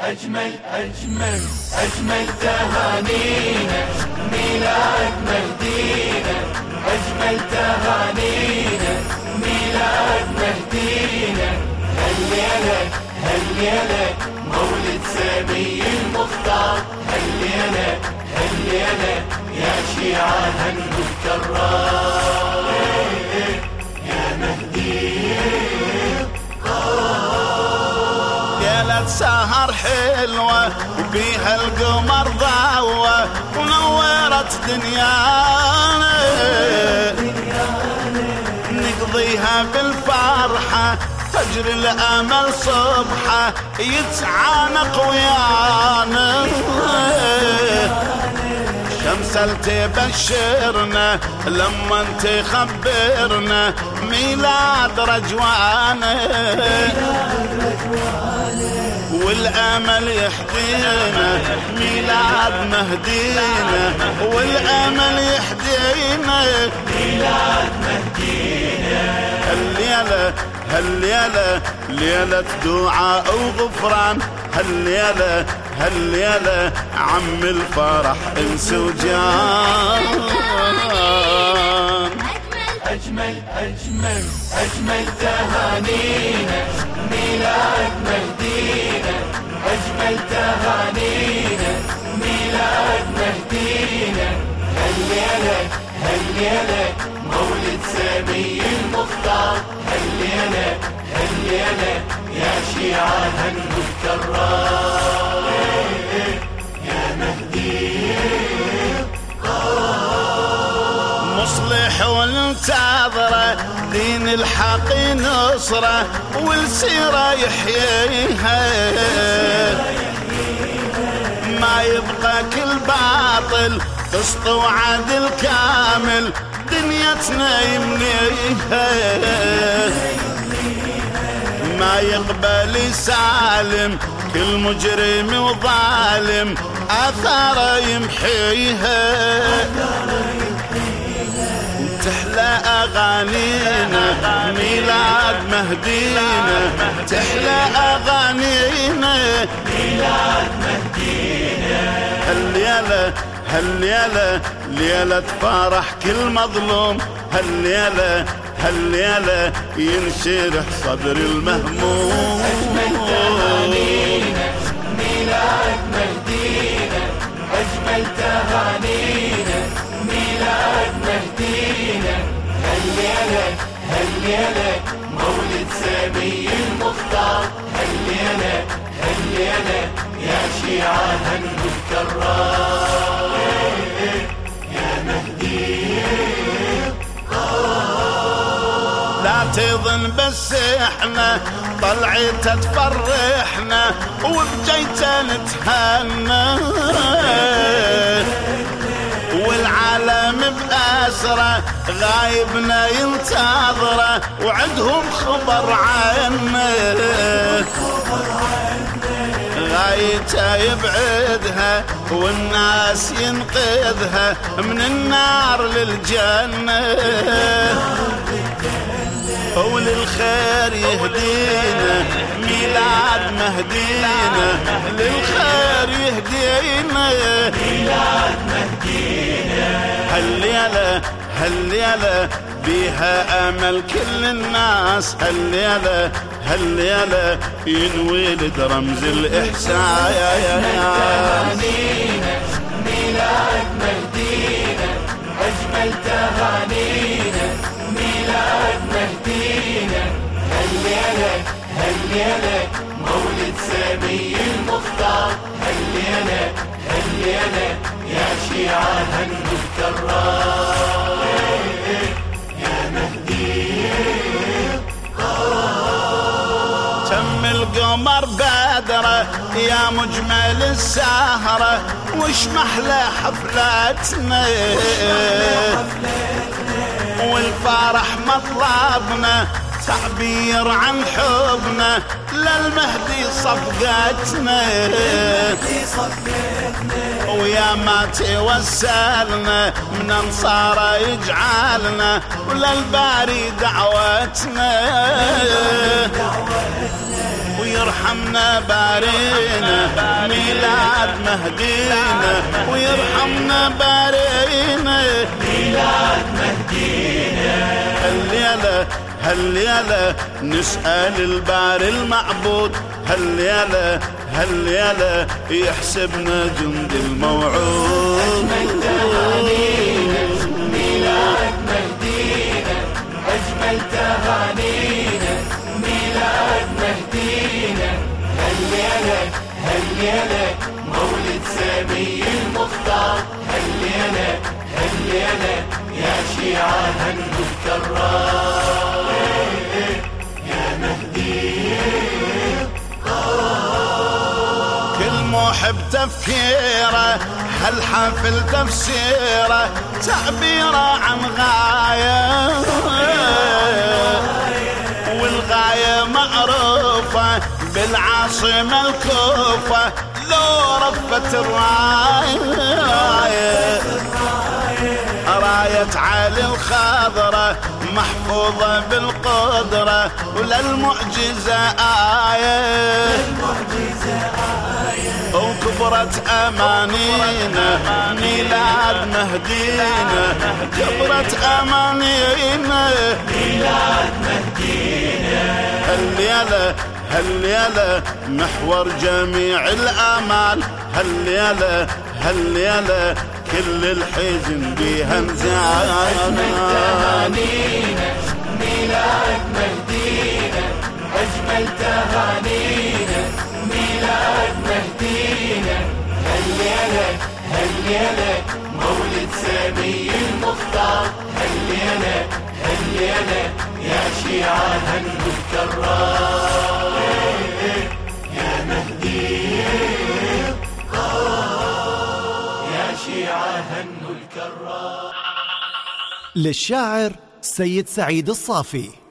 أجمل أجمل أجمل تهانينا ميلاد مهدينا. أجمل تهانينا ميلاد مهدينا. هالليلة هالليلة مولد سامي المختار؟ هالليلة هالليلة يا شيعة هنو سهر حلوة وبيها القمر ضوى ونورت دنيانا. نقضيها بالفرحة فجر الأمل صبحة يتعانق ويانا. شمس تبشرنا لما تخبرنا ميلاد رجوانا. والأمل يحدينا ميلاد مهدينا. والأمل يحدينا ميلاد مهدينا. هالليلة هالليلة ليلة دعاء وغفران. هالليلة هالليلة عم الفرح انس وجان. أجمل أجمل أجمل تهانينا. ميلاد مهدينا أجمل تهانينا ميلاد مهدينا هالليلة هالليلة مولد سامي المختار هالليلة هالليلة يا شيعة هنو الكرار والانتظره دين الحق نصره والسيرة يحييها. ما يبقى كل باطل قسط وعدل كامل دنيتنا يمليها ما يقبل سالم كل مجرم وظالم آثاره يمحيها. تحلى أغانينا ميلاد مهدينا. تحلى أغانينا ميلاد مهدينا هالليلة هالليلة ليلة فرح كل مظلوم. هالليلة هالليلة ينشرح صدر المهموم. أجمل تهانينا ميلاد مهدينا. أجمل تهانينا هالليلة مولد سامي المختار. هالليلة هالليلة يا شيعة هنو الكرار يا مهدي لا تظن بس إحنا طلعت تفرحنا وبجيته نتهنى. بأسره غايبنا ينتظره وعندهم خبر عنه غايته يبعدها والناس ينقذها من النار للجنة. وللخير يهدينا ميلاد مهدينا. للخير يهدينا. ميلاد هالليلة بيها أمل كل الناس هالليلة هالليلة ينولد رمز الاحساس تهانينا ميلاد مهدينا أجمل تهانينا ميلاد مهدينا هالليلة هالليلة مولد سامي المختار هالليلة هالليلة يا. شيعة الكرار القمر بدره يا مجمل السهرة وش محلى حفلتنا؟ والفرح مطلبنا تعبير عن حبنا للمهدي صفقتنا. ويا ما توسلنا من انصاره يجعلنا وللباري دعوتنا. ويرحم ويرحمنا بارينا ميلاد مهدينا ويرحمنا بارينا. ميلاد مهدينا. هالليلة هالليلة نسأل البار المعبود. هالليلة هالليلة يحسبنا جند الموعود. ميلاد مهدينا أجمل تهانينا هالليلة مولد سامي المختار. هالليلة هالليلة يا شيعة الكرار يا مهدي كل محب تفكيره هالحفل تفسيره تعبيرة عن غاية. والغاية معروفة بالعاصمة الكوفة لو رفت الراية. راية علي الخضرة محفوظة بالقدرة وللمعجزة آية. وكبرت أمانينا ميلاد مهدينا. كبرت أمانينا ميلاد مهدينا. هالليلة هالليلة محور جميع الآمال هالليلة هالليلة كل الحزن بيها انزعال تهانينا ميلاد مهدينا أجمل تهانينا ميلاد مهدينا هالليلة هالليلة مولد سامي المختار. هالليلة هالليلة يا شيعة هنو الكرار للشاعر سيد سعيد الصافي.